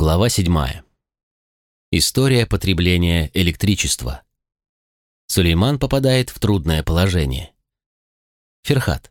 Глава 7. История потребления электричества. Сулейман попадает в трудное положение. Ферхат.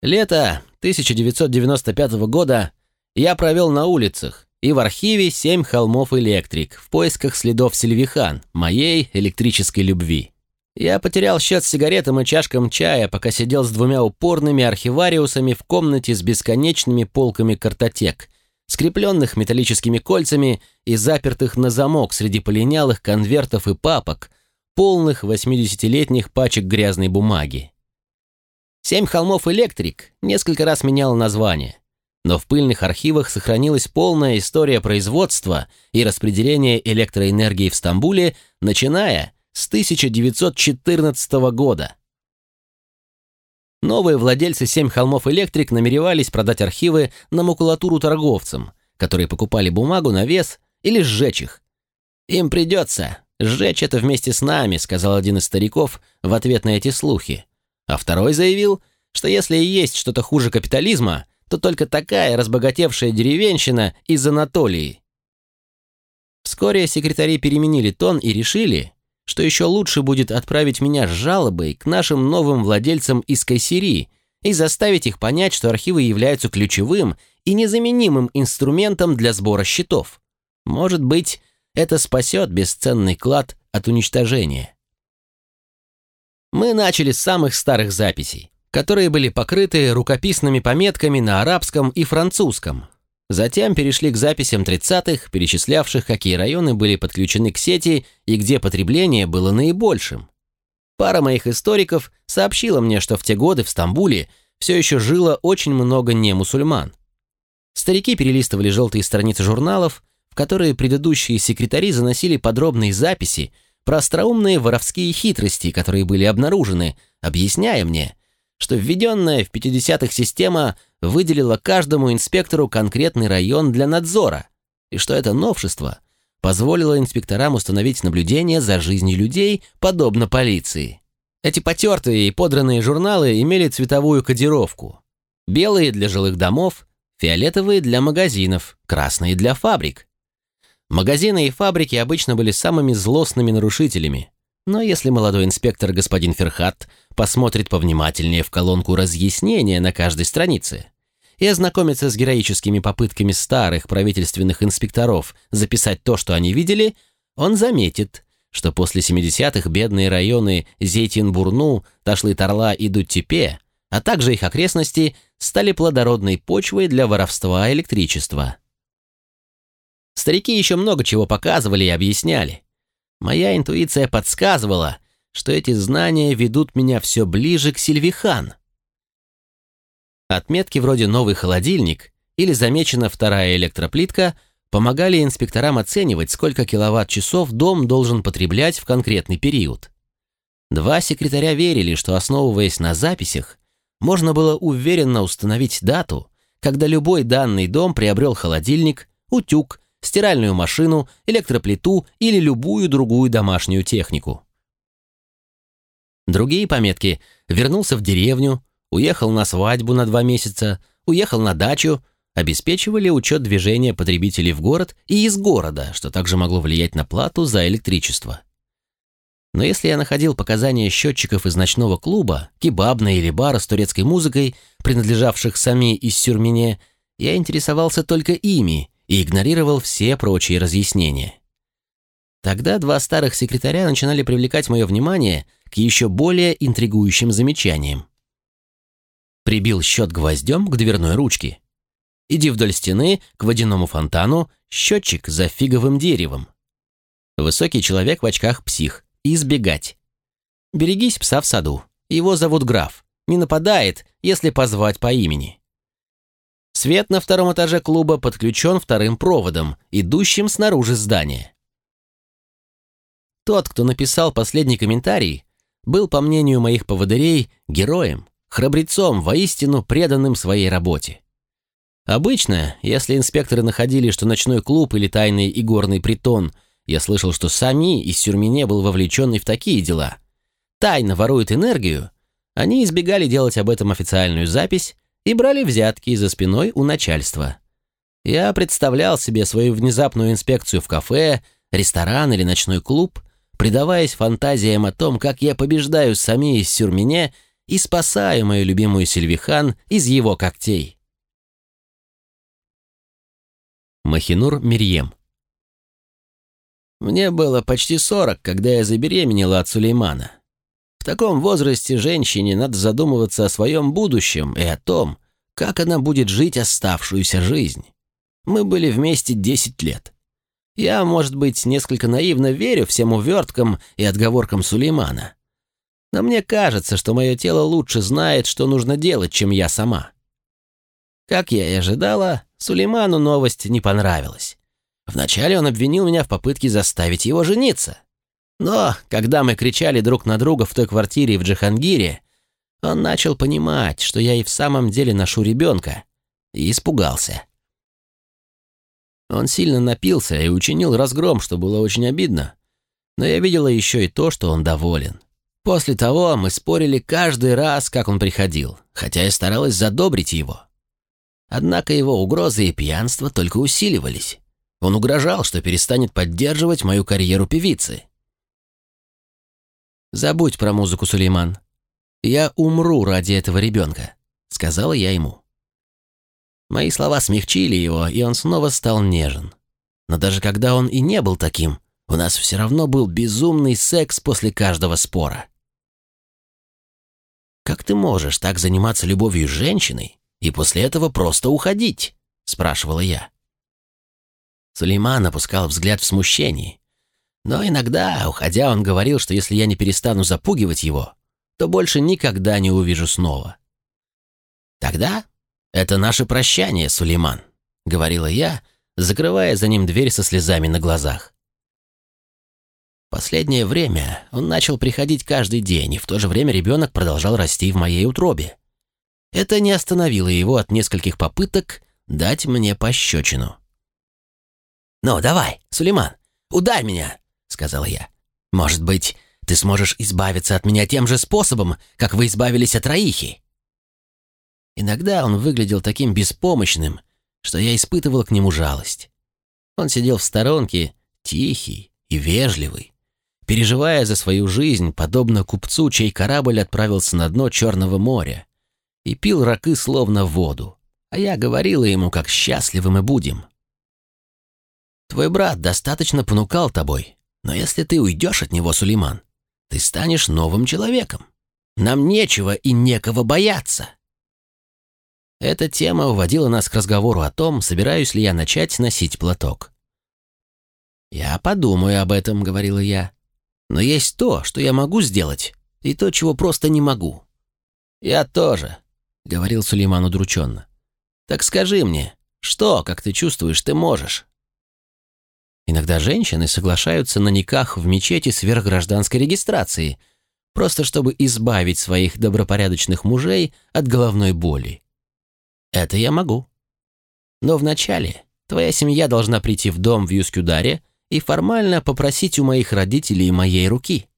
Лето 1995 года я провел на улицах и в архиве «Семь холмов электрик» в поисках следов Сильвихан, моей электрической любви. Я потерял счет сигаретам и чашкам чая, пока сидел с двумя упорными архивариусами в комнате с бесконечными полками картотек – скрепленных металлическими кольцами и запертых на замок среди полинялых конвертов и папок, полных 80-летних пачек грязной бумаги. «Семь холмов электрик» несколько раз менял название, но в пыльных архивах сохранилась полная история производства и распределения электроэнергии в Стамбуле, начиная с 1914 года. Новые владельцы «Семь холмов электрик» намеревались продать архивы на макулатуру торговцам, которые покупали бумагу на вес или сжечь их. «Им придется сжечь это вместе с нами», — сказал один из стариков в ответ на эти слухи. А второй заявил, что если и есть что-то хуже капитализма, то только такая разбогатевшая деревенщина из Анатолии. Вскоре секретари переменили тон и решили, что еще лучше будет отправить меня с жалобой к нашим новым владельцам из Кайсерии и заставить их понять, что архивы являются ключевым и незаменимым инструментом для сбора счетов. Может быть, это спасет бесценный клад от уничтожения. Мы начали с самых старых записей, которые были покрыты рукописными пометками на арабском и французском, Затем перешли к записям 30-х, перечислявших, какие районы были подключены к сети и где потребление было наибольшим. Пара моих историков сообщила мне, что в те годы в Стамбуле все еще жило очень много немусульман. Старики перелистывали желтые страницы журналов, в которые предыдущие секретари заносили подробные записи про остроумные воровские хитрости, которые были обнаружены, объясняя мне, что введенная в 50-х система выделила каждому инспектору конкретный район для надзора, и что это новшество позволило инспекторам установить наблюдение за жизнью людей, подобно полиции. Эти потертые и подранные журналы имели цветовую кодировку. Белые для жилых домов, фиолетовые для магазинов, красные для фабрик. Магазины и фабрики обычно были самыми злостными нарушителями, но если молодой инспектор господин Ферхат посмотрит повнимательнее в колонку разъяснения на каждой странице и ознакомится с героическими попытками старых правительственных инспекторов записать то, что они видели, он заметит, что после 70-х бедные районы Зейтин-Бурну, Ташлы-Тарла и Дуттепе, а также их окрестности, стали плодородной почвой для воровства электричества. Старики еще много чего показывали и объясняли. Моя интуиция подсказывала, что эти знания ведут меня все ближе к Сильвихан. Отметки вроде «новый холодильник» или «замечена вторая электроплитка» помогали инспекторам оценивать, сколько киловатт-часов дом должен потреблять в конкретный период. Два секретаря верили, что, основываясь на записях, можно было уверенно установить дату, когда любой данный дом приобрел холодильник, утюг стиральную машину, электроплиту или любую другую домашнюю технику. Другие пометки вернулся в деревню, уехал на свадьбу на два месяца, уехал на дачу, обеспечивали учет движения потребителей в город и из города, что также могло влиять на плату за электричество. Но если я находил показания счетчиков из ночного клуба, кебабной или бара с турецкой музыкой, принадлежавших сами из Сюрмене, я интересовался только ими и игнорировал все прочие разъяснения. Тогда два старых секретаря начинали привлекать мое внимание к еще более интригующим замечаниям. Прибил счет гвоздем к дверной ручке. Иди вдоль стены к водяному фонтану, счетчик за фиговым деревом. Высокий человек в очках псих. Избегать. Берегись пса в саду. Его зовут граф. Не нападает, если позвать по имени. Свет на втором этаже клуба подключен вторым проводом, идущим снаружи здания. Тот, кто написал последний комментарий, был, по мнению моих поводырей, героем, храбрецом, воистину преданным своей работе. Обычно, если инспекторы находили, что ночной клуб или тайный игорный притон, я слышал, что сами из Сюрмене был вовлеченный в такие дела, тайно ворует энергию, они избегали делать об этом официальную запись и брали взятки за спиной у начальства. Я представлял себе свою внезапную инспекцию в кафе, ресторан или ночной клуб, предаваясь фантазиям о том, как я побеждаю Сами из Сюрмене и спасаю мою любимую Сильвихан из его когтей. Махинур Мирьем Мне было почти сорок, когда я забеременела от Сулеймана. В таком возрасте женщине надо задумываться о своем будущем и о том, как она будет жить оставшуюся жизнь. Мы были вместе десять лет. Я, может быть, несколько наивно верю всем уверткам и отговоркам Сулеймана. Но мне кажется, что мое тело лучше знает, что нужно делать, чем я сама. Как я и ожидала, Сулейману новость не понравилась. Вначале он обвинил меня в попытке заставить его жениться. Но, когда мы кричали друг на друга в той квартире в Джахангире, он начал понимать, что я и в самом деле ношу ребенка, и испугался. Он сильно напился и учинил разгром, что было очень обидно. Но я видела еще и то, что он доволен. После того мы спорили каждый раз, как он приходил, хотя я старалась задобрить его. Однако его угрозы и пьянство только усиливались. Он угрожал, что перестанет поддерживать мою карьеру певицы. «Забудь про музыку, Сулейман. Я умру ради этого ребенка», — сказала я ему. Мои слова смягчили его, и он снова стал нежен. Но даже когда он и не был таким, у нас все равно был безумный секс после каждого спора. «Как ты можешь так заниматься любовью с женщиной и после этого просто уходить?» — спрашивала я. Сулейман опускал взгляд в смущении, но иногда, уходя, он говорил, что если я не перестану запугивать его, то больше никогда не увижу снова. Тогда это наше прощание, Сулейман, говорила я, закрывая за ним дверь со слезами на глазах. Последнее время он начал приходить каждый день, и в то же время ребенок продолжал расти в моей утробе. Это не остановило его от нескольких попыток дать мне пощечину. «Ну, давай, Сулейман, ударь меня!» сказала я. «Может быть, ты сможешь избавиться от меня тем же способом, как вы избавились от Раихи?» Иногда он выглядел таким беспомощным, что я испытывал к нему жалость. Он сидел в сторонке, тихий и вежливый, переживая за свою жизнь, подобно купцу, чей корабль отправился на дно Черного моря, и пил ракы словно воду, а я говорила ему, как счастливы мы будем. «Твой брат достаточно понукал тобой, но если ты уйдешь от него, Сулейман, ты станешь новым человеком. Нам нечего и некого бояться. Эта тема уводила нас к разговору о том, собираюсь ли я начать носить платок. «Я подумаю об этом», — говорила я. «Но есть то, что я могу сделать, и то, чего просто не могу». «Я тоже», — говорил Сулейман удрученно. «Так скажи мне, что, как ты чувствуешь, ты можешь?» Иногда женщины соглашаются на никах в мечети сверхгражданской регистрации, просто чтобы избавить своих добропорядочных мужей от головной боли. Это я могу. Но вначале твоя семья должна прийти в дом в Юскюдаре и формально попросить у моих родителей моей руки.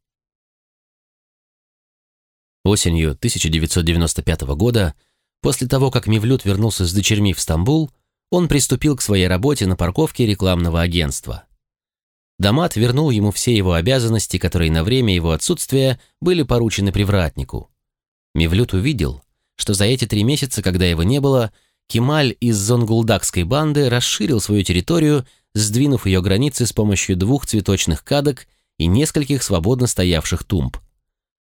Осенью 1995 года, после того, как Мивлют вернулся с дочерьми в Стамбул, он приступил к своей работе на парковке рекламного агентства. Дамат вернул ему все его обязанности, которые на время его отсутствия были поручены привратнику. Мивлют увидел, что за эти три месяца, когда его не было, Кемаль из зонгулдакской банды расширил свою территорию, сдвинув ее границы с помощью двух цветочных кадок и нескольких свободно стоявших тумб.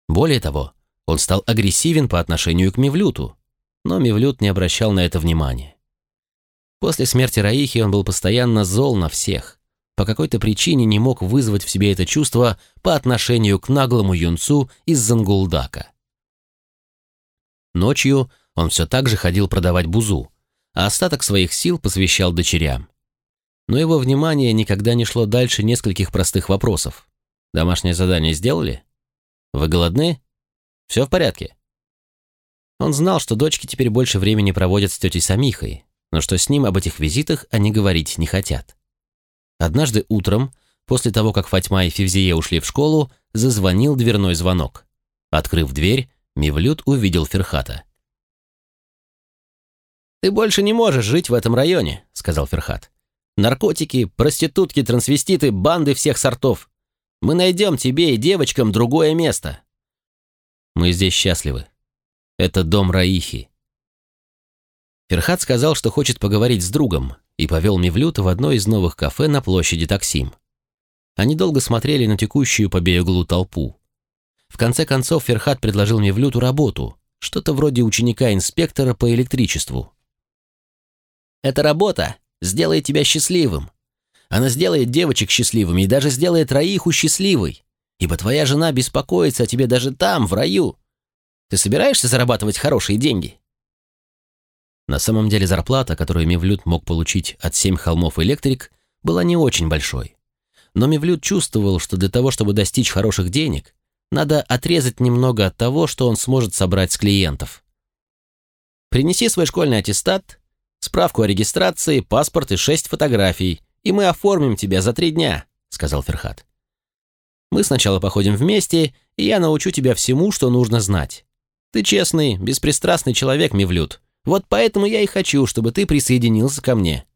Более того, он стал агрессивен по отношению к Мивлюту, но Мивлют не обращал на это внимания. После смерти Раихи он был постоянно зол на всех. По какой-то причине не мог вызвать в себе это чувство по отношению к наглому юнцу из Зангулдака. Ночью он все так же ходил продавать бузу, а остаток своих сил посвящал дочерям. Но его внимание никогда не шло дальше нескольких простых вопросов. Домашнее задание сделали? Вы голодны? Все в порядке? Он знал, что дочки теперь больше времени проводят с тетей Самихой, но что с ним об этих визитах они говорить не хотят. Однажды утром, после того, как Фатьма и Февзие ушли в школу, зазвонил дверной звонок. Открыв дверь, Мивлют увидел Ферхата. «Ты больше не можешь жить в этом районе», — сказал Ферхат. «Наркотики, проститутки, трансвеститы, банды всех сортов. Мы найдем тебе и девочкам другое место». «Мы здесь счастливы. Это дом Раихи». Ферхат сказал, что хочет поговорить с другом, и повел Мевлюта в одно из новых кафе на площади Таксим. Они долго смотрели на текущую по берегу толпу. В конце концов Ферхат предложил Мевлюту работу, что-то вроде ученика-инспектора по электричеству. «Эта работа сделает тебя счастливым. Она сделает девочек счастливыми и даже сделает Раиху счастливой, ибо твоя жена беспокоится о тебе даже там, в раю. Ты собираешься зарабатывать хорошие деньги?» На самом деле зарплата, которую Мевлюд мог получить от семь холмов электрик, была не очень большой. Но Мевлюд чувствовал, что для того, чтобы достичь хороших денег, надо отрезать немного от того, что он сможет собрать с клиентов. Принеси свой школьный аттестат, справку о регистрации, паспорт и шесть фотографий, и мы оформим тебя за три дня», — сказал Ферхат. «Мы сначала походим вместе, и я научу тебя всему, что нужно знать. Ты честный, беспристрастный человек, Мевлюд. Вот поэтому я и хочу, чтобы ты присоединился ко мне.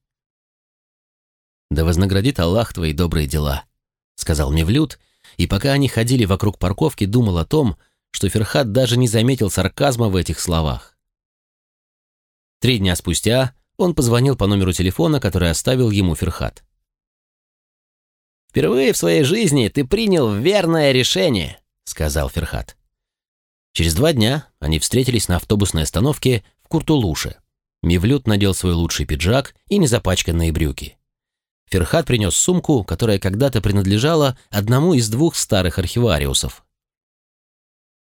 «Да вознаградит Аллах твои добрые дела», — сказал Мевлюд, и пока они ходили вокруг парковки, думал о том, что Ферхат даже не заметил сарказма в этих словах. Три дня спустя он позвонил по номеру телефона, который оставил ему Ферхат. «Впервые в своей жизни ты принял верное решение», — сказал Ферхат. Через два дня они встретились на автобусной остановке в Куртулуше. Мевлюд надел свой лучший пиджак и незапачканные брюки. Ферхат принес сумку, которая когда-то принадлежала одному из двух старых архивариусов.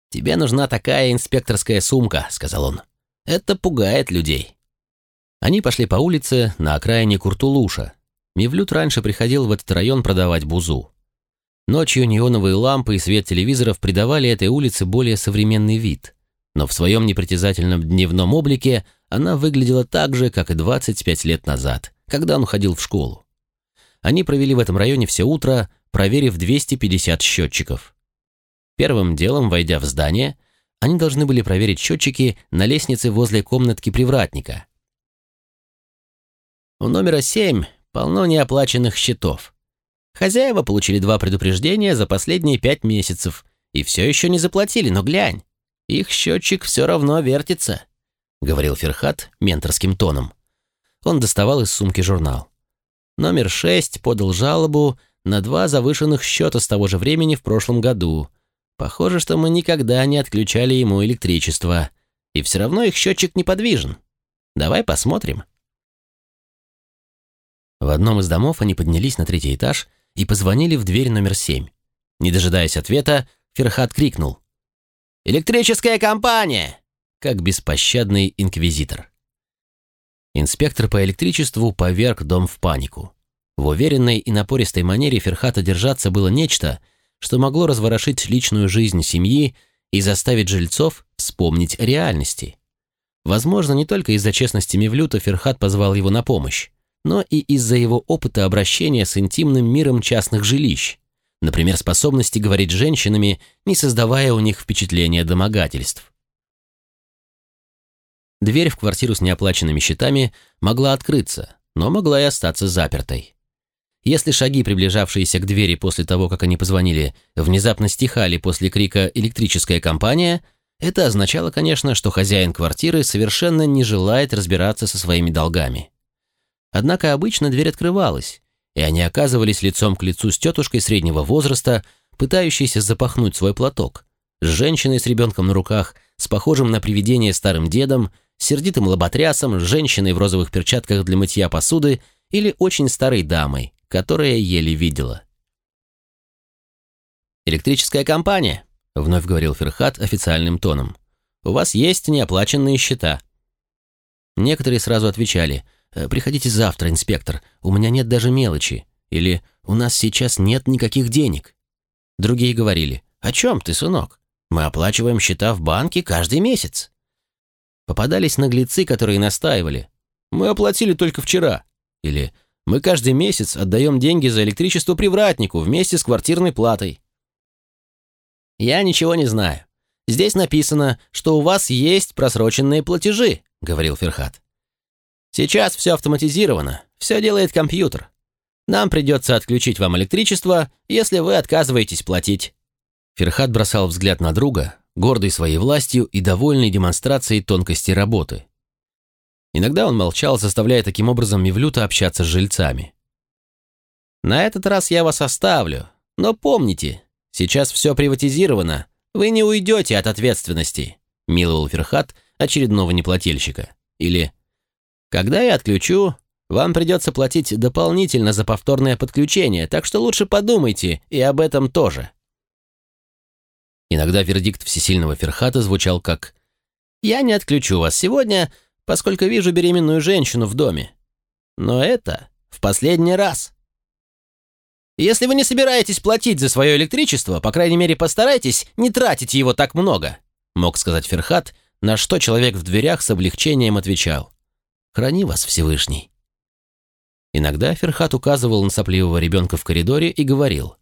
«Тебе нужна такая инспекторская сумка», — сказал он. «Это пугает людей». Они пошли по улице на окраине Куртулуша. Мивлют раньше приходил в этот район продавать бузу. Ночью неоновые лампы и свет телевизоров придавали этой улице более современный вид, но в своем непритязательном дневном облике она выглядела так же, как и 25 лет назад, когда он ходил в школу. Они провели в этом районе все утро, проверив 250 счетчиков. Первым делом, войдя в здание, они должны были проверить счетчики на лестнице возле комнатки привратника. У номера 7 полно неоплаченных счетов. Хозяева получили два предупреждения за последние пять месяцев и все еще не заплатили, но глянь, их счетчик все равно вертится, — говорил Ферхат менторским тоном. Он доставал из сумки журнал. Номер 6 подал жалобу на два завышенных счета с того же времени в прошлом году. Похоже, что мы никогда не отключали ему электричество. И все равно их счетчик неподвижен. Давай посмотрим. В одном из домов они поднялись на третий этаж и позвонили в дверь номер 7. Не дожидаясь ответа, Ферхат крикнул. «Электрическая компания!» как беспощадный инквизитор. Инспектор по электричеству поверг дом в панику. В уверенной и напористой манере Ферхата держаться было нечто, что могло разворошить личную жизнь семьи и заставить жильцов вспомнить о реальности. Возможно, не только из-за честности Мевлюта Ферхат позвал его на помощь, но и из-за его опыта обращения с интимным миром частных жилищ, например, способности говорить с женщинами, не создавая у них впечатления домогательств. Дверь в квартиру с неоплаченными счетами могла открыться, но могла и остаться запертой. Если шаги, приближавшиеся к двери после того, как они позвонили, внезапно стихали после крика «электрическая компания», это означало, конечно, что хозяин квартиры совершенно не желает разбираться со своими долгами. Однако обычно дверь открывалась, и они оказывались лицом к лицу с тетушкой среднего возраста, пытающейся запахнуть свой платок, с женщиной с ребенком на руках, с похожим на привидение старым дедом, сердитым лоботрясом, женщиной в розовых перчатках для мытья посуды или очень старой дамой, которая еле видела. «Электрическая компания», — вновь говорил Ферхат официальным тоном. «У вас есть неоплаченные счета». Некоторые сразу отвечали «Э, «Приходите завтра, инспектор, у меня нет даже мелочи» или «У нас сейчас нет никаких денег». Другие говорили «О чем ты, сынок? Мы оплачиваем счета в банке каждый месяц». Попадались наглецы, которые настаивали. «Мы оплатили только вчера». Или «Мы каждый месяц отдаем деньги за электричество привратнику вместе с квартирной платой». «Я ничего не знаю. Здесь написано, что у вас есть просроченные платежи», — говорил Ферхат. Сейчас все автоматизировано, все делает компьютер. Нам придется отключить вам электричество, если вы отказываетесь платить». Ферхат бросал взгляд на друга, гордый своей властью и довольный демонстрацией тонкости работы. Иногда он молчал, заставляя таким образом Мивлюта общаться с жильцами. «На этот раз я вас оставлю, но помните, сейчас все приватизировано, вы не уйдете от ответственности», миловал Ферхат очередного неплательщика. Или «Когда я отключу, вам придется платить дополнительно за повторное подключение, так что лучше подумайте и об этом тоже». Иногда вердикт всесильного Ферхата звучал как «Я не отключу вас сегодня, поскольку вижу беременную женщину в доме. Но это в последний раз». Если вы не собираетесь платить за свое электричество, по крайней мере, постарайтесь не тратить его так много», мог сказать Ферхат, на что человек в дверях с облегчением отвечал. «Храни вас, Всевышний». Иногда Ферхат указывал на сопливого ребенка в коридоре и говорил.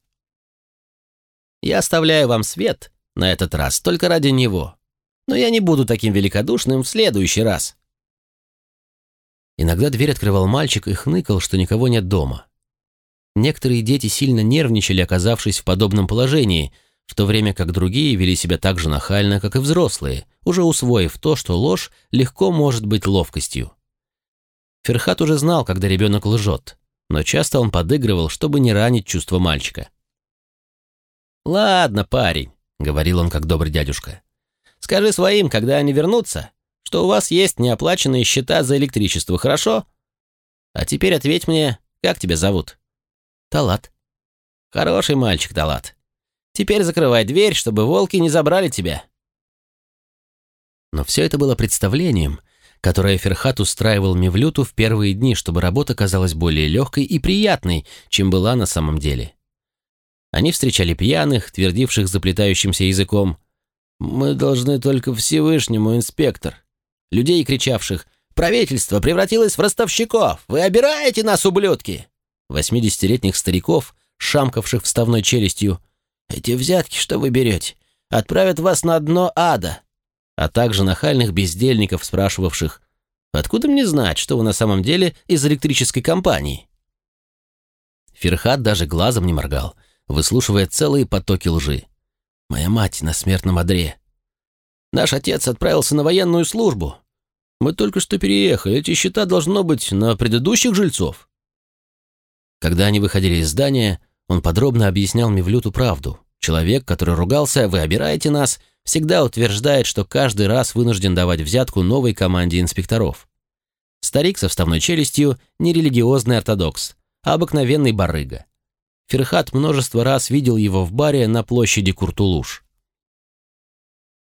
«Я оставляю вам свет на этот раз только ради него, но я не буду таким великодушным в следующий раз». Иногда дверь открывал мальчик и хныкал, что никого нет дома. Некоторые дети сильно нервничали, оказавшись в подобном положении, в то время как другие вели себя так же нахально, как и взрослые, уже усвоив то, что ложь легко может быть ловкостью. Ферхат уже знал, когда ребенок лжет, но часто он подыгрывал, чтобы не ранить чувство мальчика. «Ладно, парень», — говорил он как добрый дядюшка, — «скажи своим, когда они вернутся, что у вас есть неоплаченные счета за электричество, хорошо? А теперь ответь мне, как тебя зовут?» Талат. Хороший мальчик, Талат. Теперь закрывай дверь, чтобы волки не забрали тебя. Но все это было представлением, которое Ферхат устраивал Мевлюту в первые дни, чтобы работа казалась более легкой и приятной, чем была на самом деле. Они встречали пьяных, твердивших заплетающимся языком «Мы должны только Всевышнему, инспектор», людей, кричавших «Правительство превратилось в ростовщиков! Вы обираете нас, ублюдки!» восьмидесятилетних стариков, шамкавших вставной челюстью. «Эти взятки, что вы берете, отправят вас на дно ада!» А также нахальных бездельников, спрашивавших, «Откуда мне знать, что вы на самом деле из электрической компании?» Ферхат даже глазом не моргал, выслушивая целые потоки лжи. «Моя мать на смертном одре. Наш отец отправился на военную службу. Мы только что переехали, эти счета должно быть на предыдущих жильцов». Когда они выходили из здания, он подробно объяснял Мевлюту правду. Человек, который ругался «Вы обираете нас», всегда утверждает, что каждый раз вынужден давать взятку новой команде инспекторов. Старик со вставной челюстью – не религиозный ортодокс, а обыкновенный барыга. Ферхат множество раз видел его в баре на площади Куртулуш.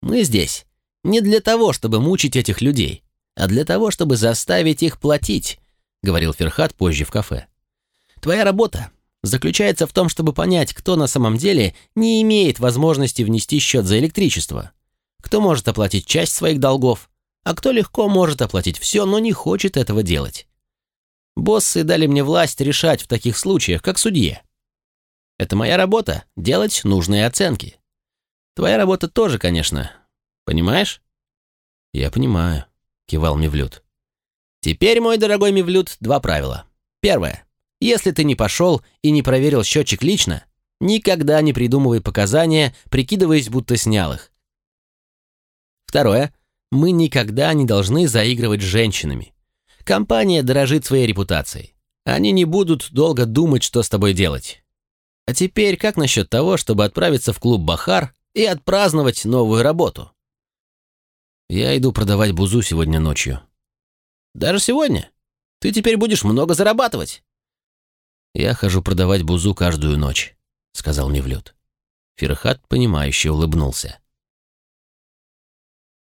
«Мы здесь не для того, чтобы мучить этих людей, а для того, чтобы заставить их платить», — говорил Ферхат позже в кафе. Твоя работа заключается в том, чтобы понять, кто на самом деле не имеет возможности внести счет за электричество, кто может оплатить часть своих долгов, а кто легко может оплатить все, но не хочет этого делать. Боссы дали мне власть решать в таких случаях, как судье. Это моя работа — делать нужные оценки. Твоя работа тоже, конечно. Понимаешь? Я понимаю, кивал Мивлют. Теперь, мой дорогой Мивлют, два правила. Первое. Если ты не пошел и не проверил счетчик лично, никогда не придумывай показания, прикидываясь, будто снял их. Второе. Мы никогда не должны заигрывать с женщинами. Компания дорожит своей репутацией. Они не будут долго думать, что с тобой делать. А теперь как насчет того, чтобы отправиться в клуб «Бахар» и отпраздновать новую работу? Я иду продавать бузу сегодня ночью. Даже сегодня? Ты теперь будешь много зарабатывать. «Я хожу продавать бузу каждую ночь», — сказал Мевлюд. Ферхат, понимающе улыбнулся.